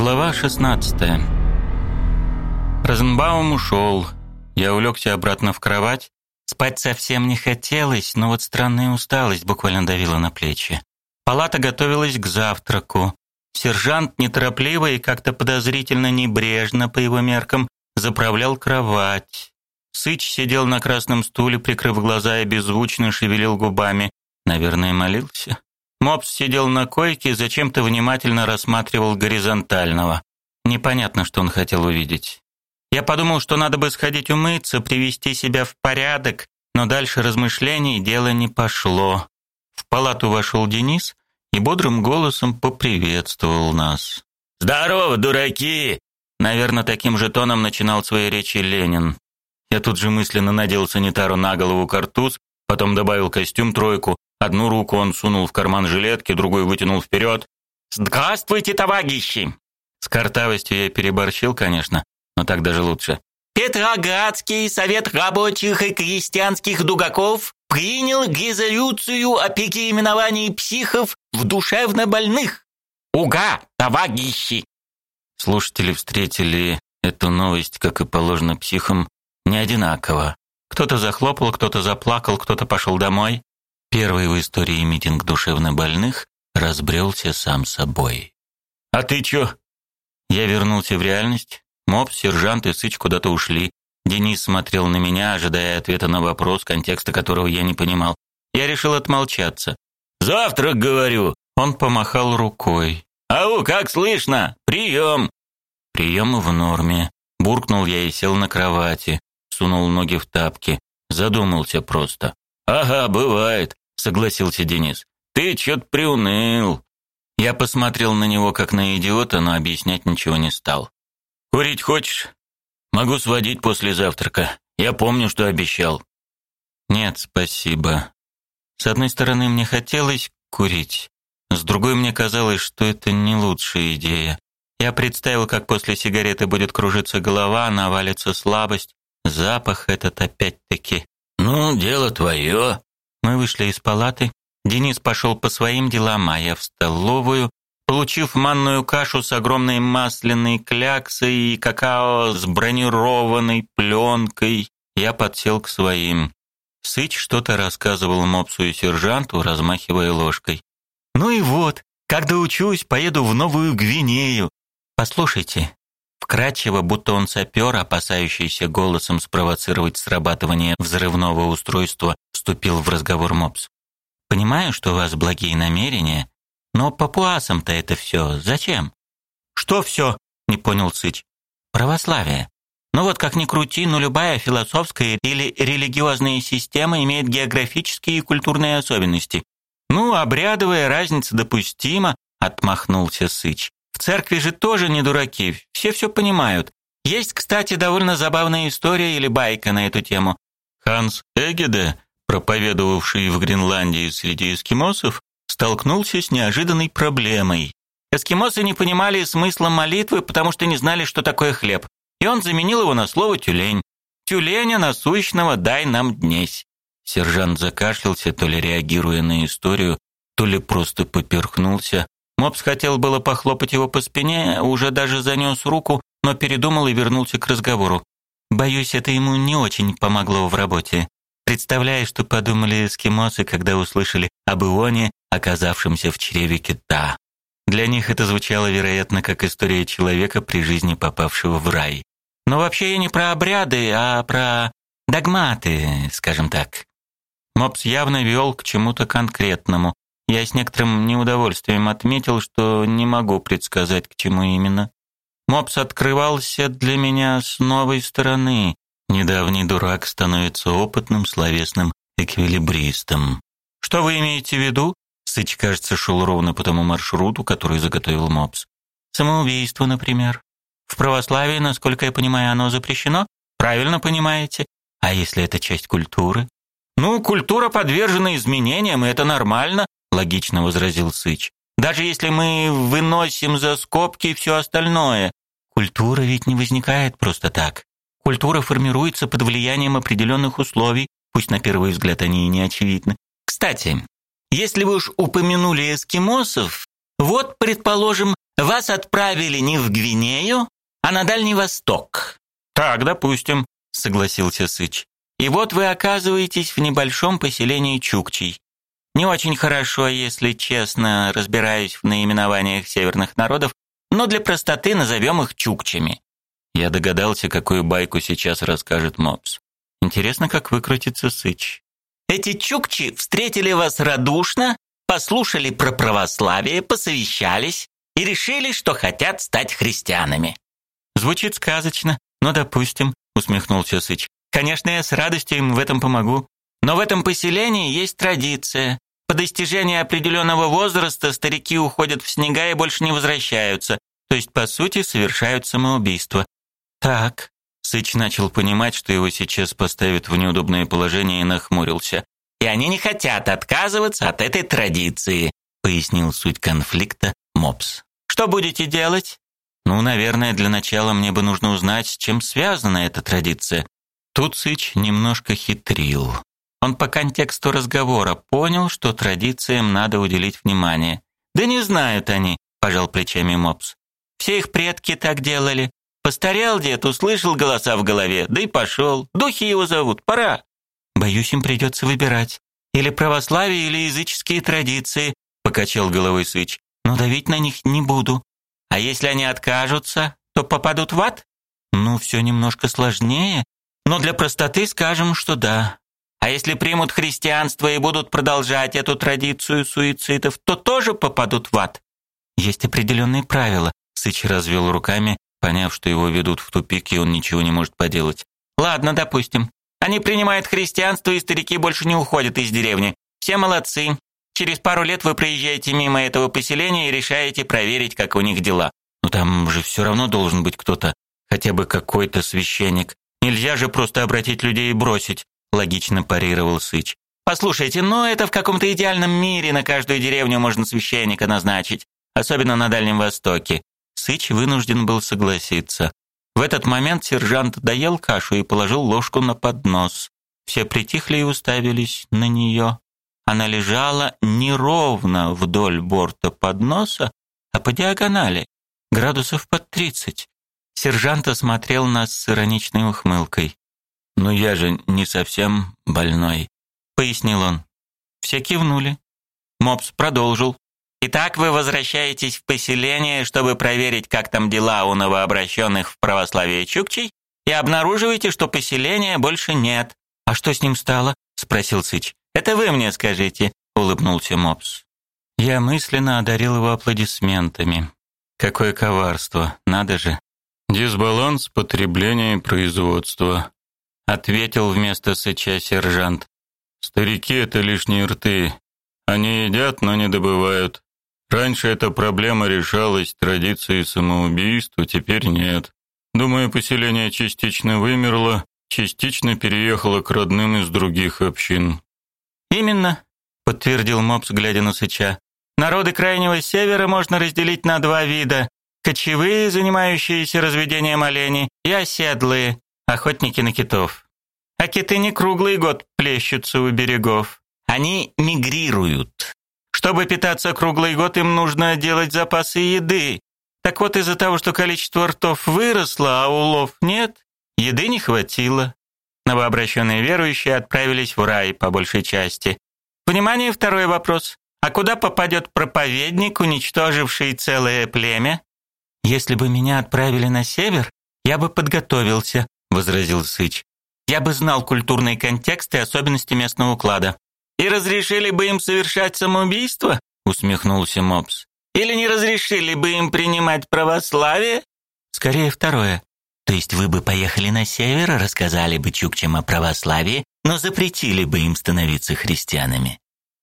Глава 16. Розенбаум ушел. Я улегся обратно в кровать. Спать совсем не хотелось, но вот странная усталость буквально давила на плечи. Палата готовилась к завтраку. Сержант неторопливо и как-то подозрительно небрежно по его меркам заправлял кровать. Сыч сидел на красном стуле, прикрыв глаза и беззвучно шевелил губами. Наверное, молился. Мопс сидел на койке и зачем-то внимательно рассматривал горизонтального. Непонятно, что он хотел увидеть. Я подумал, что надо бы сходить умыться, привести себя в порядок, но дальше размышлений дело не пошло. В палату вошел Денис и бодрым голосом поприветствовал нас. «Здорово, дураки!» Наверное, таким же тоном начинал свои речи Ленин. Я тут же мысленно надел санитару на голову картуз, потом добавил костюм тройку, Одну руку он сунул в карман жилетки, другую вытянул вперед. «Здравствуйте, товарищи!» С картавостью я переборщил, конечно, но так даже лучше. Петроградский совет рабочих и крестьянских дугаков принял резолюцию о переименовании психов в душевно больных. Уга, товарищи! Слушатели встретили эту новость, как и положено психам, не одинаково. Кто-то захлопал, кто-то заплакал, кто-то пошел домой. Первый в истории митинг душевнобольных разбрелся сам собой. «А ты чё?» Я вернулся в реальность. Мопс, сержант и Сыч куда-то ушли. Денис смотрел на меня, ожидая ответа на вопрос, контекста которого я не понимал. Я решил отмолчаться. «Завтрак, говорю!» Он помахал рукой. «Ау, как слышно? Прием!» Прием в норме. Буркнул я и сел на кровати. Сунул ноги в тапки. Задумался просто. «Ага, бывает согласился Денис. Ты чё-то приуныл. Я посмотрел на него как на идиота, но объяснять ничего не стал. Курить хочешь? Могу сводить после завтрака. Я помню, что обещал. Нет, спасибо. С одной стороны, мне хотелось курить, с другой мне казалось, что это не лучшая идея. Я представил, как после сигареты будет кружиться голова, навалится слабость, запах этот опять-таки. Ну, дело твое. Мы вышли из палаты. Денис пошел по своим делам, а я в столовую. Получив манную кашу с огромной масляной кляксой и какао с бронированной пленкой, я подсел к своим. Сыч что-то рассказывал мопсу и сержанту, размахивая ложкой. «Ну и вот, когда учусь, поеду в Новую Гвинею. Послушайте». Вкратчиво, будто он сапер, опасающийся голосом спровоцировать срабатывание взрывного устройства, вступил в разговор Мопс. Понимаю, что у вас благие намерения, но папуасам-то это все зачем? Что все? Не понял Сыч. Православие. Ну вот как ни крути, но любая философская или религиозная система имеет географические и культурные особенности. Ну, обрядовая разница допустима, отмахнулся Сыч. Церкви же тоже не дураки, все все понимают. Есть, кстати, довольно забавная история или байка на эту тему. Ханс Эгеде проповедовавший в Гренландии среди эскимосов, столкнулся с неожиданной проблемой. Эскимосы не понимали смысла молитвы, потому что не знали, что такое хлеб. И он заменил его на слово тюлень. Тюленя насущного дай нам днесь. Сержант закашлялся, то ли реагируя на историю, то ли просто поперхнулся. Мопс хотел было похлопать его по спине, уже даже занес руку, но передумал и вернулся к разговору. Боюсь, это ему не очень помогло в работе. Представляю, что подумали эскимосы, когда услышали об Ионе, оказавшемся в чреве кита. Для них это звучало, вероятно, как история человека при жизни попавшего в рай. Но вообще я не про обряды, а про догматы, скажем так. Мопс явно вел к чему-то конкретному. Я с некоторым неудовольствием отметил, что не могу предсказать, к чему именно. Мопс открывался для меня с новой стороны, Недавний дурак становится опытным словесным эквилибристом. Что вы имеете в виду? Сыч, кажется, шел ровно по тому маршруту, который заготовил Мопс. Самоубийство, например. В православии, насколько я понимаю, оно запрещено? Правильно понимаете? А если это часть культуры? Ну, культура подвержена изменениям, и это нормально, логично возразил Сыч. Даже если мы выносим за скобки все остальное, культура ведь не возникает просто так. Культура формируется под влиянием определенных условий, пусть на первый взгляд они и не очевидны. Кстати, если вы уж упомянули эскимосов, вот, предположим, Вас отправили не в Гвинею, а на Дальний Восток. Так, допустим, согласился Сыч. И вот вы оказываетесь в небольшом поселении Чукчей. Не очень хорошо, если честно, разбираюсь в наименованиях северных народов, но для простоты назовем их чукчами. Я догадался, какую байку сейчас расскажет Мопс. Интересно, как выкрутится Сыч. Эти чукчи встретили вас радушно, послушали про православие, посовещались и решили, что хотят стать христианами. Звучит сказочно, но допустим, усмехнулся Сыч. Конечно, я с радостью им в этом помогу. Но в этом поселении есть традиция. По достижении определенного возраста старики уходят в снега и больше не возвращаются, то есть по сути совершают самоубийство. Так, Сыч начал понимать, что его сейчас поставят в неудобное положение и нахмурился. И они не хотят отказываться от этой традиции, пояснил суть конфликта Мопс. Что будете делать? Ну, наверное, для начала мне бы нужно узнать, с чем связана эта традиция. Тут Сыч немножко хитрил. Он по контексту разговора понял, что традициям надо уделить внимание. Да не знают они, пожал плечами Мопс. Все их предки так делали. Постарел дед, услышал голоса в голове, да и пошел. Духи его зовут, пора. Боюсь, им придется выбирать. Или православие, или языческие традиции, покачал головой Сыч. Но давить на них не буду. А если они откажутся, то попадут в ад? Ну, все немножко сложнее, но для простоты скажем, что да. А если примут христианство и будут продолжать эту традицию суицидов, то тоже попадут в ад. Есть определенные правила. Сыч развел руками, поняв, что его ведут в тупик, и он ничего не может поделать. Ладно, допустим. Они принимают христианство, и старики больше не уходят из деревни. Все молодцы. Через пару лет вы проезжаете мимо этого поселения и решаете проверить, как у них дела. Но там же все равно должен быть кто-то, хотя бы какой-то священник. Нельзя же просто обратить людей и бросить, логично парировал Сыч. Послушайте, но это в каком-то идеальном мире на каждую деревню можно священника назначить, особенно на Дальнем Востоке. Сыч вынужден был согласиться. В этот момент сержант доел кашу и положил ложку на поднос. Все притихли и уставились на нее. Она лежала неровно вдоль борта подноса, а по диагонали, градусов под тридцать. Сержант осмотрел нас с ироничной ухмылкой. «Ну я же не совсем больной», — пояснил он. Все кивнули. Мопс продолжил. Итак, вы возвращаетесь в поселение, чтобы проверить, как там дела у новообращенных в православие чукчей, и обнаруживаете, что поселения больше нет. А что с ним стало? спросил Сыч. Это вы мне скажите, улыбнулся Мопс. Я мысленно одарил его аплодисментами. Какое коварство, надо же. Дисбаланс потребления и производства, ответил вместо Сыча сержант. Старики это лишние рты. Они едят, но не добывают. Раньше эта проблема решалась традицией самоубийства, теперь нет. Думаю, поселение частично вымерло, частично переехало к родным из других общин. Именно, подтвердил Мопс, глядя на Сыча. Народы крайнего севера можно разделить на два вида: кочевые, занимающиеся разведением оленей, и оседлые, охотники на китов. А киты не круглый год плещутся у берегов. Они мигрируют. Чтобы питаться круглый год, им нужно делать запасы еды. Так вот, из-за того, что количество ртов выросло, а улов нет, еды не хватило. Новообращенные верующие отправились в рай по большей части. Внимание, второй вопрос. А куда попадет проповедник, уничтоживший целое племя? Если бы меня отправили на север, я бы подготовился, возразил Сыч. Я бы знал культурный контекст и особенности местного уклада. И разрешили бы им совершать самоубийство? усмехнулся Мопс. Или не разрешили бы им принимать православие? Скорее второе. То есть вы бы поехали на север, рассказали бы чукчам о православии, но запретили бы им становиться христианами.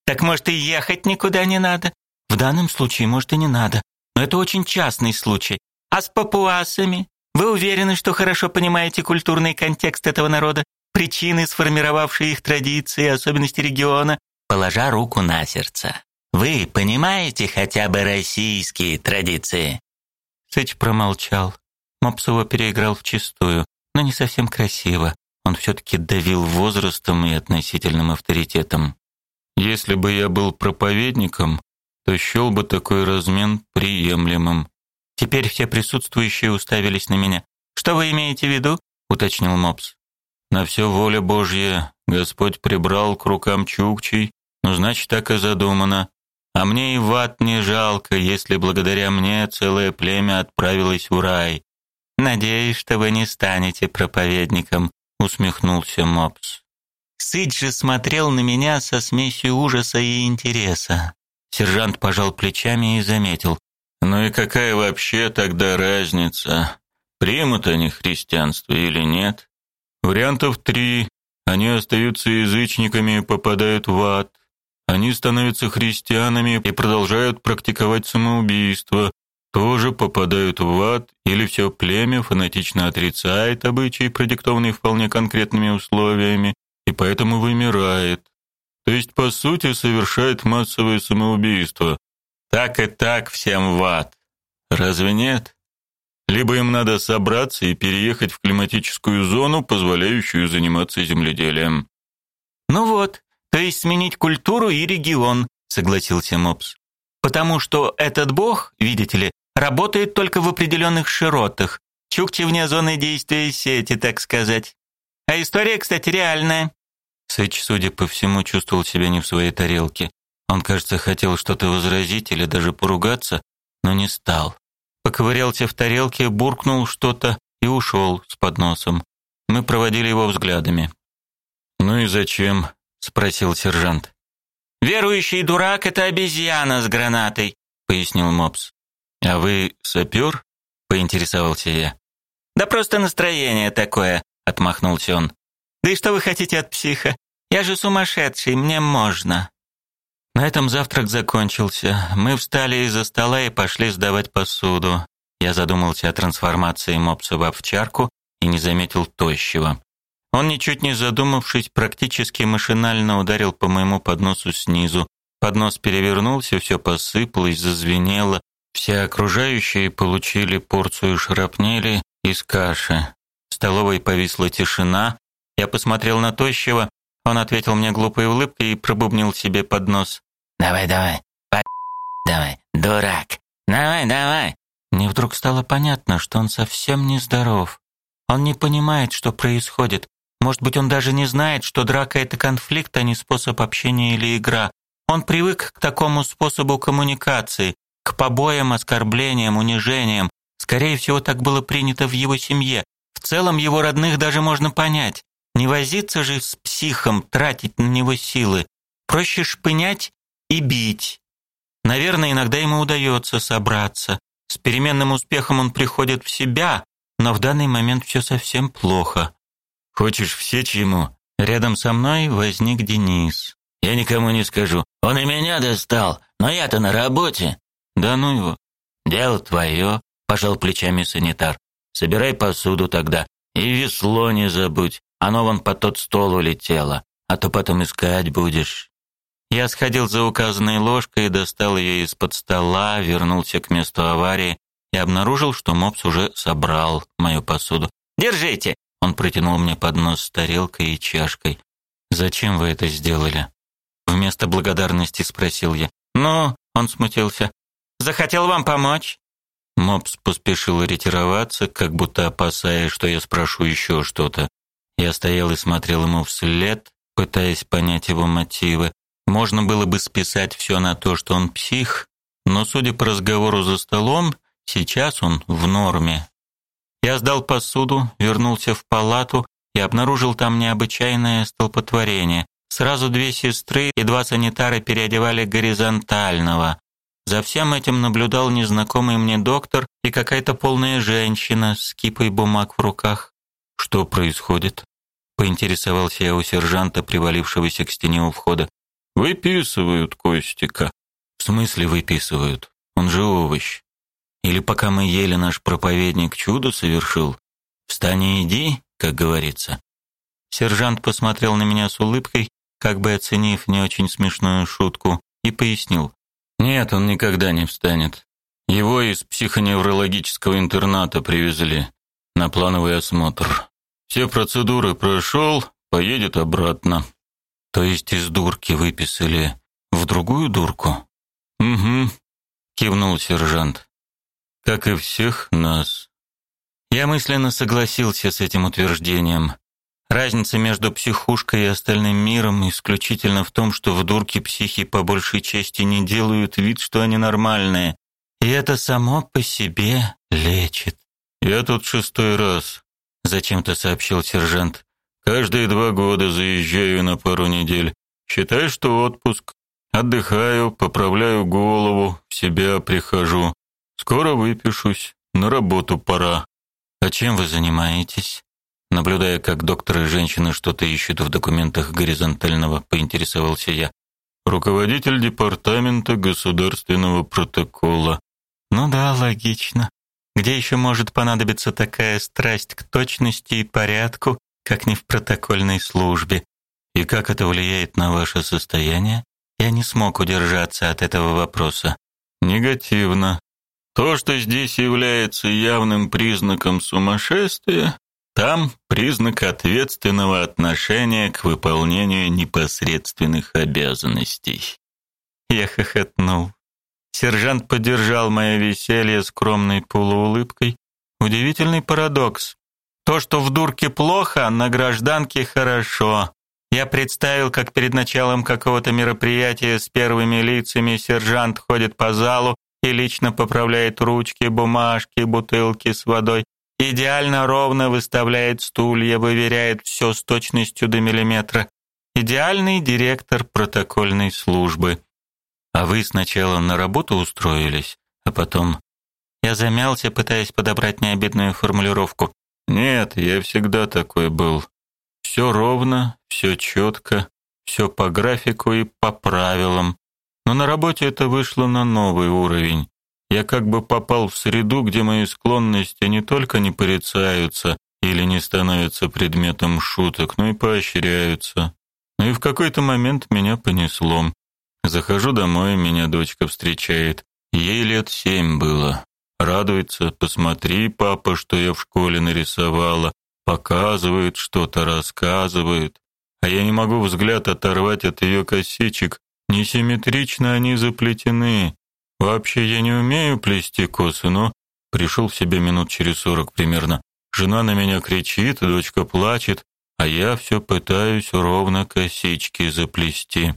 Так может и ехать никуда не надо? В данном случае, может, и не надо. Но это очень частный случай. А с папуасами? Вы уверены, что хорошо понимаете культурный контекст этого народа? причины, сформировавшие их традиции особенности региона, положа руку на сердце. Вы понимаете хотя бы российские традиции? Сыч промолчал. Мопсова переиграл в чистую, но не совсем красиво. Он все таки давил возрастом и относительным авторитетом. Если бы я был проповедником, то счел бы такой размен приемлемым, Теперь все присутствующие уставились на меня. «Что вы имеете в виду?» — уточнил Мопс. «На все воля Божья. Господь прибрал к рукам чукчей, ну, значит, так и задумано. А мне и в ад не жалко, если благодаря мне целое племя отправилось в рай. Надеюсь, что вы не станете проповедником, усмехнулся Мопс. Сыч же смотрел на меня со смесью ужаса и интереса. Сержант пожал плечами и заметил: "Ну и какая вообще тогда разница, примут они христианство или нет? Вариантов три. Они остаются язычниками и попадают в ад. Они становятся христианами и продолжают практиковать самоубийство, тоже попадают в ад, или все племя фанатично отрицает обычаи, продиктованные вполне конкретными условиями, и поэтому вымирает. То есть, по сути, совершает массовое самоубийство. Так и так всем в ад. Разве нет? Либо им надо собраться и переехать в климатическую зону, позволяющую заниматься земледелием. Ну вот, то есть сменить культуру и регион, согласился Мопс. Потому что этот бог, видите ли, работает только в определенных широтах. Чукчи вне зоны действия сети, так сказать. А история, кстати, реальная. Сэч, судя по всему, чувствовал себя не в своей тарелке. Он, кажется, хотел что-то возразить или даже поругаться, но не стал. Поковырялся в тарелке, буркнул что-то и ушел с подносом. Мы проводили его взглядами. «Ну и зачем?» спросил сержант. Верующий дурак это обезьяна с гранатой, пояснил Мопс. А вы сапер?» — поинтересовался я. Да просто настроение такое, отмахнулся он. Да и что вы хотите от психа? Я же сумасшедший, мне можно. На этом завтрак закончился. Мы встали из-за стола и пошли сдавать посуду. Я задумался о трансформации мопса в овчарку и не заметил тощего. Он, ничуть не задумавшись, практически машинально ударил по моему подносу снизу. Поднос перевернулся, все посыпалось, зазвенело. Все окружающие получили порцию шрапнели из каши. В столовой повисла тишина. Я посмотрел на тощего, он ответил мне глупой улыбкой и пробубнил себе под нос. «Давай, давай, по... давай, дурак, давай, давай». Мне вдруг стало понятно, что он совсем не здоров. Он не понимает, что происходит. Может быть, он даже не знает, что драка это конфликт, а не способ общения или игра. Он привык к такому способу коммуникации, к побоям, оскорблениям, унижениям. Скорее всего, так было принято в его семье. В целом его родных даже можно понять. Не возиться же с психом, тратить на него силы. Проще шпынять и бить. Наверное, иногда ему удается собраться. С переменным успехом он приходит в себя, но в данный момент все совсем плохо. Хочешь всечь ему? Рядом со мной возник Денис. Я никому не скажу. Он и меня достал, но я-то на работе. Да ну его. Дело твое, пожал плечами санитар. Собирай посуду тогда и весло не забудь. Оно вон под тот стол улетело, а то потом искать будешь. Я сходил за указанной ложкой, достал ее из-под стола, вернулся к месту аварии и обнаружил, что мопс уже собрал мою посуду. Держите, он протянул мне поднос с тарелкой и чашкой. «Зачем вы это сделали?» Вместо благодарности спросил я. «Ну?» — он смутился. «Захотел вам помочь?» Мопс поспешил ретироваться, как будто опасаясь, что я спрошу еще что-то. Я стоял и смотрел ему вслед, пытаясь понять его мотивы. Можно было бы списать все на то, что он псих, но, судя по разговору за столом, сейчас он в норме. Я сдал посуду, вернулся в палату и обнаружил там необычайное столпотворение. Сразу две сестры и два санитара переодевали горизонтального. За всем этим наблюдал незнакомый мне доктор и какая-то полная женщина с кипой бумаг в руках. Что происходит? поинтересовался я у сержанта, привалившегося к стене у входа. Выписывают Костика. В смысле выписывают? Он же овощ. Или пока мы ели, наш проповедник чудо совершил? Встань и иди, как говорится. Сержант посмотрел на меня с улыбкой, как бы оценив не очень смешную шутку, и пояснил. Нет, он никогда не встанет. Его из психоневрологического интерната привезли на плановый осмотр. Все процедуры прошел, поедет обратно. То есть из дурки выписали в другую дурку? Угу, кивнул сержант. как и всех нас. Я мысленно согласился с этим утверждением. Разница между психушкой и остальным миром исключительно в том, что в дурке психи по большей части не делают вид, что они нормальные, и это само по себе лечит. Я тут шестой раз, зачем-то сообщил сержант. Каждые два года заезжаю на пару недель. Считай, что отпуск. Отдыхаю, поправляю голову, в себя прихожу. Скоро выпишусь, на работу пора. А чем вы занимаетесь? Наблюдая, как доктор и женщины что-то ищут в документах горизонтального, поинтересовался я. Руководитель департамента государственного протокола. Ну да, логично. Где еще может понадобиться такая страсть к точности и порядку, как не в протокольной службе? И как это влияет на ваше состояние? Я не смог удержаться от этого вопроса. Негативно. То, что здесь является явным признаком сумасшествия, там признак ответственного отношения к выполнению непосредственных обязанностей. Я хохотнул. Сержант поддержал мое веселье скромной полуулыбкой. Удивительный парадокс. То, что в дурке плохо, на гражданке хорошо. Я представил, как перед началом какого-то мероприятия с первыми лицами сержант ходит по залу и лично поправляет ручки, бумажки, бутылки с водой, идеально ровно выставляет стулья, выверяет все с точностью до миллиметра. Идеальный директор протокольной службы. А вы сначала на работу устроились, а потом я замялся, пытаясь подобрать необидную формулировку. Нет, я всегда такой был. Все ровно, все четко, все по графику и по правилам. Но на работе это вышло на новый уровень. Я как бы попал в среду, где мои склонности не только не порицаются или не становятся предметом шуток, но и поощряются. Ну и в какой-то момент меня понесло. Захожу домой, меня дочка встречает. Ей лет семь было. Радуется, посмотри, папа, что я в школе нарисовала. Показывает что-то, рассказывает. А я не могу взгляд оторвать от ее косичек. Несимметрично они заплетены. Вообще я не умею плести косы, но пришел в себя минут через сорок примерно. Жена на меня кричит, дочка плачет, а я все пытаюсь ровно косички заплести.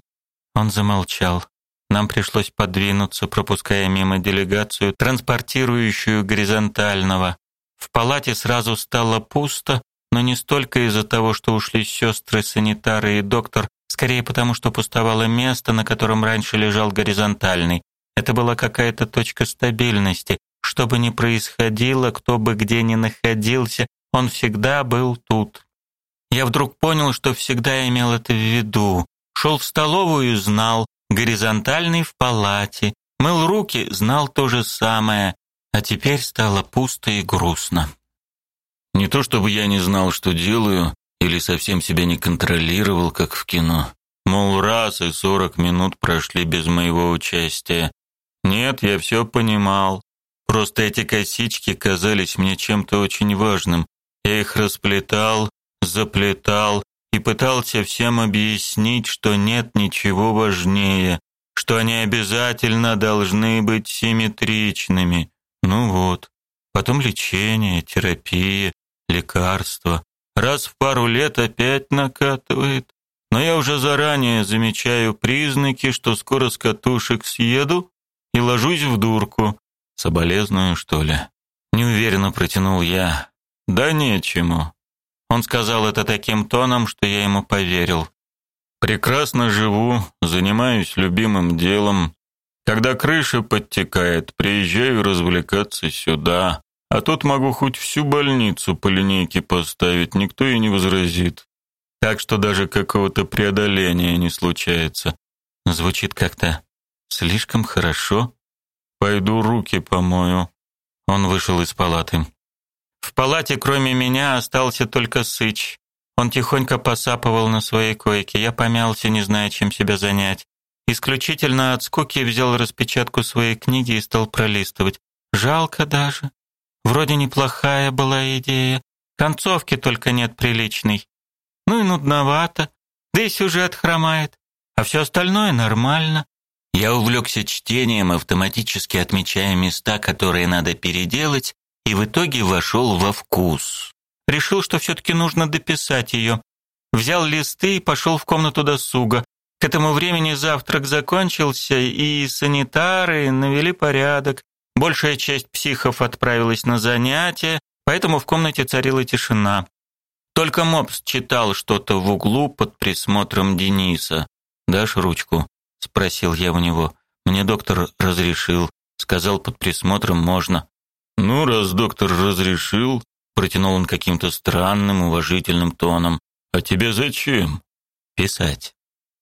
Он замолчал. Нам пришлось подвинуться, пропуская мимо делегацию, транспортирующую горизонтального. В палате сразу стало пусто, но не столько из-за того, что ушли сестры, санитары и доктор, скорее потому, что пустовало место, на котором раньше лежал горизонтальный. Это была какая-то точка стабильности. Что бы ни происходило, кто бы где ни находился, он всегда был тут. Я вдруг понял, что всегда имел это в виду. Шел в столовую, знал, горизонтальный в палате, мыл руки, знал то же самое, а теперь стало пусто и грустно. Не то чтобы я не знал, что делаю, или совсем себя не контролировал, как в кино. Мол, раз и сорок минут прошли без моего участия. Нет, я все понимал. Просто эти косички казались мне чем-то очень важным. Я их расплетал, заплетал, и пытался всем объяснить, что нет ничего важнее, что они обязательно должны быть симметричными. Ну вот. Потом лечение, терапия, лекарства. Раз в пару лет опять накатывает. Но я уже заранее замечаю признаки, что скоро с катушек съеду и ложусь в дурку. Соболезную, что ли? Неуверенно протянул я. Да нечему. Он сказал это таким тоном, что я ему поверил. Прекрасно живу, занимаюсь любимым делом. Когда крыша подтекает, приезжаю развлекаться сюда. А тут могу хоть всю больницу по линейке поставить, никто и не возразит. Так что даже какого-то преодоления не случается. Звучит как-то слишком хорошо. Пойду руки помою. Он вышел из палаты. В палате, кроме меня, остался только Сыч. Он тихонько посапывал на своей койке. Я помялся, не зная, чем себя занять. Исключительно от скуки взял распечатку своей книги и стал пролистывать. Жалко даже. Вроде неплохая была идея. Концовки только нет приличной. Ну и нудновато. Да и сюжет хромает. А все остальное нормально. Я увлекся чтением, автоматически отмечая места, которые надо переделать, и в итоге вошел во вкус. Решил, что все-таки нужно дописать ее. Взял листы и пошел в комнату досуга. К этому времени завтрак закончился, и санитары навели порядок. Большая часть психов отправилась на занятия, поэтому в комнате царила тишина. Только Мопс читал что-то в углу под присмотром Дениса. «Дашь ручку?» — спросил я у него. «Мне доктор разрешил. Сказал, под присмотром можно». «Ну, раз доктор разрешил», — протянул он каким-то странным, уважительным тоном. «А тебе зачем?» «Писать».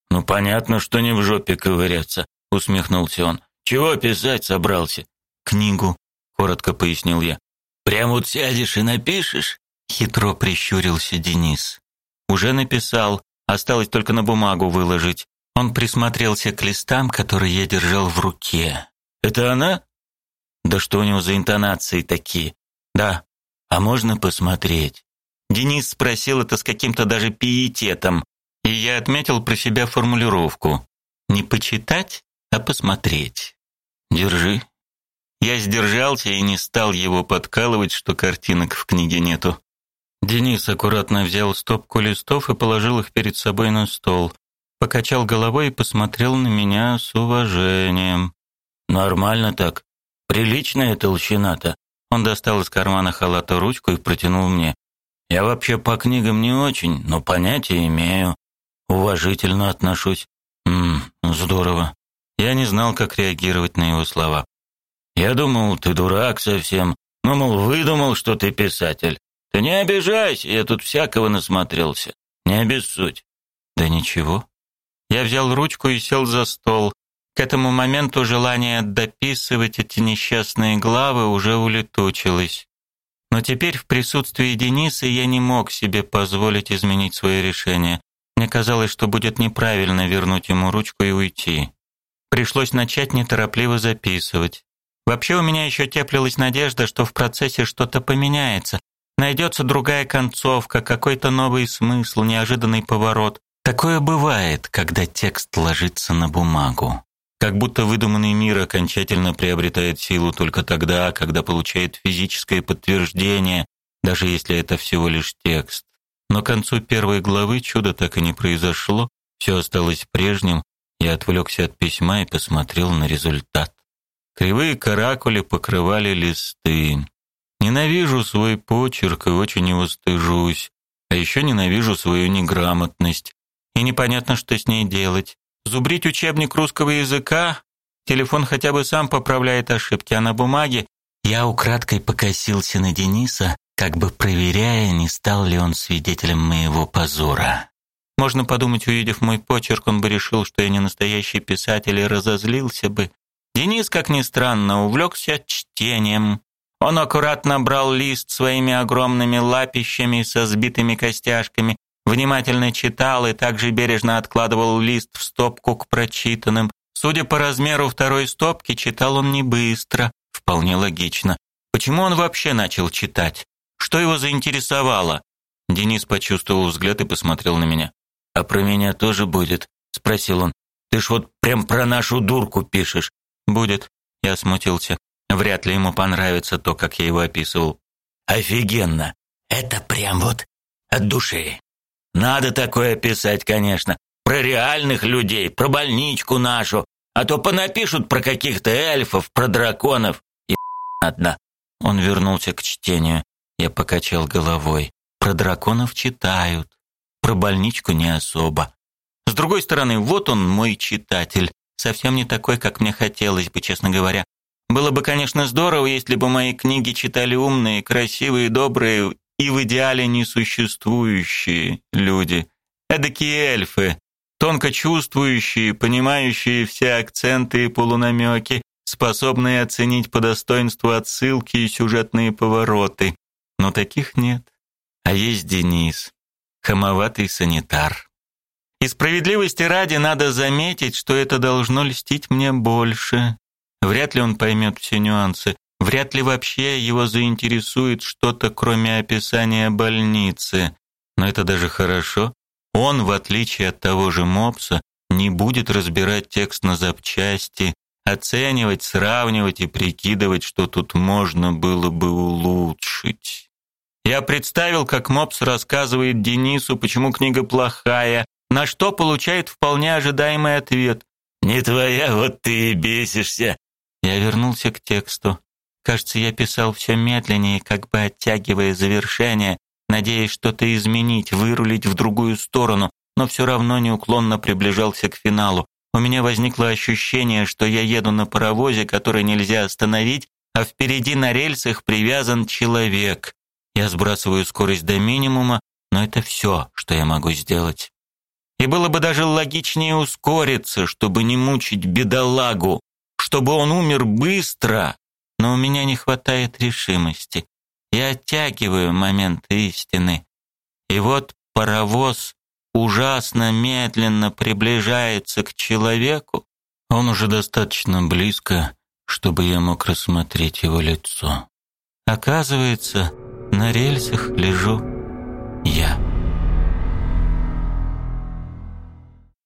«Ну, понятно, что не в жопе ковыряться», — усмехнулся он. «Чего писать собрался?» «Книгу», — коротко пояснил я. «Прям вот сядешь и напишешь?» Хитро прищурился Денис. «Уже написал, осталось только на бумагу выложить». Он присмотрелся к листам, которые я держал в руке. «Это она?» «Да что у него за интонации такие?» «Да. А можно посмотреть?» Денис спросил это с каким-то даже пиететом, и я отметил про себя формулировку. Не почитать, а посмотреть. Держи. Я сдержался и не стал его подкалывать, что картинок в книге нету. Денис аккуратно взял стопку листов и положил их перед собой на стол. Покачал головой и посмотрел на меня с уважением. Нормально так. Приличная толщина-то. Он достал из кармана халата ручку и протянул мне. Я вообще по книгам не очень, но понятия имею. Уважительно отношусь. Мм, здорово. Я не знал, как реагировать на его слова. Я думал, ты дурак совсем. Ну, мол, выдумал, что ты писатель. Ты не обижайся, я тут всякого насмотрелся. Не обессудь. Да ничего. Я взял ручку и сел за стол. К этому моменту желание дописывать эти несчастные главы уже улетучилось. Но теперь в присутствии Дениса я не мог себе позволить изменить свое решение. Мне казалось, что будет неправильно вернуть ему ручку и уйти. Пришлось начать неторопливо записывать. Вообще у меня еще теплилась надежда, что в процессе что-то поменяется. Найдется другая концовка, какой-то новый смысл, неожиданный поворот. Такое бывает, когда текст ложится на бумагу. Как будто выдуманный мир окончательно приобретает силу только тогда, когда получает физическое подтверждение, даже если это всего лишь текст. Но к концу первой главы чудо так и не произошло, все осталось прежним, я отвлекся от письма и посмотрел на результат. Кривые каракули покрывали листы. Ненавижу свой почерк и очень его стыжусь. А еще ненавижу свою неграмотность. И непонятно, что с ней делать. Зубрить учебник русского языка? Телефон хотя бы сам поправляет ошибки, а на бумаге я украдкой покосился на Дениса, как бы проверяя, не стал ли он свидетелем моего позора. Можно подумать, увидев мой почерк, он бы решил, что я не настоящий писатель и разозлился бы. Денис, как ни странно, увлекся чтением. Он аккуратно брал лист своими огромными лапищами со сбитыми костяшками, внимательно читал и также бережно откладывал лист в стопку к прочитанным. Судя по размеру второй стопки, читал он не быстро, вполне логично. Почему он вообще начал читать? Что его заинтересовало? Денис почувствовал взгляд и посмотрел на меня. А про меня тоже будет, спросил он. Ты ж вот прям про нашу дурку пишешь. Будет. Я смутился. Вряд ли ему понравится то, как я его описывал. Офигенно. Это прям вот от души. Надо такое писать, конечно. Про реальных людей, про больничку нашу. А то понапишут про каких-то эльфов, про драконов. И одна. Он вернулся к чтению. Я покачал головой. Про драконов читают. Про больничку не особо. С другой стороны, вот он мой читатель. Совсем не такой, как мне хотелось бы, честно говоря. Было бы, конечно, здорово, если бы мои книги читали умные, красивые, добрые и в идеале несуществующие люди. Эдакие эльфы, тонко чувствующие, понимающие все акценты и полунамеки, способные оценить по достоинству отсылки и сюжетные повороты. Но таких нет. А есть Денис, хамоватый санитар. И справедливости ради надо заметить, что это должно льстить мне больше. Вряд ли он поймет все нюансы, вряд ли вообще его заинтересует что-то, кроме описания больницы. Но это даже хорошо. Он, в отличие от того же Мопса, не будет разбирать текст на запчасти, оценивать, сравнивать и прикидывать, что тут можно было бы улучшить. Я представил, как Мопс рассказывает Денису, почему книга плохая, на что получает вполне ожидаемый ответ. «Не твоя, вот ты и бесишься». Я вернулся к тексту. Кажется, я писал все медленнее, как бы оттягивая завершение, надеясь что-то изменить, вырулить в другую сторону, но все равно неуклонно приближался к финалу. У меня возникло ощущение, что я еду на паровозе, который нельзя остановить, а впереди на рельсах привязан человек. Я сбрасываю скорость до минимума, но это все, что я могу сделать. И было бы даже логичнее ускориться, чтобы не мучить бедолагу, чтобы он умер быстро, но у меня не хватает решимости. Я оттягиваю момент истины. И вот паровоз ужасно медленно приближается к человеку. Он уже достаточно близко, чтобы я мог рассмотреть его лицо. Оказывается, на рельсах лежу я.